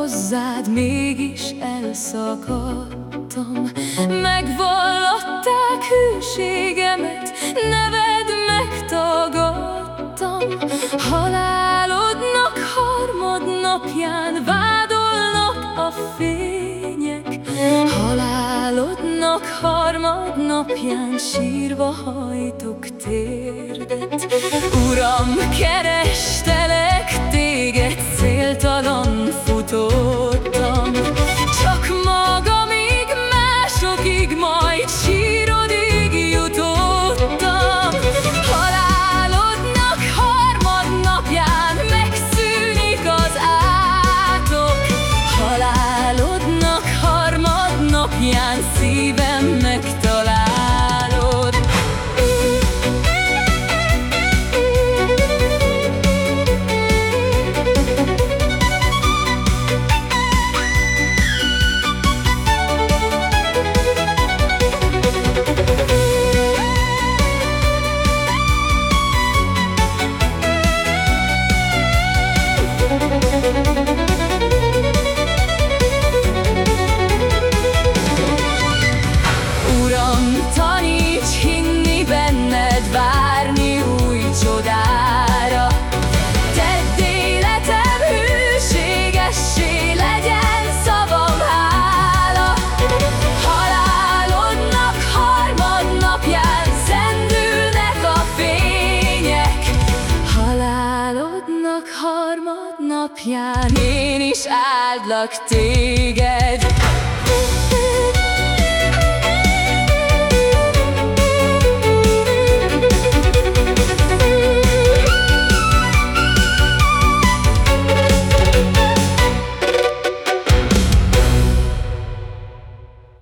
hozzád mégis elszakadtam. Megvallották hűségemet, neved megtagadtam. Halálodnak harmadnapján vádolnak a fények. Halálodnak harmadnapján sírva hajtok térdet. Uram, kerestelek Harmadnapján én is áldlak téged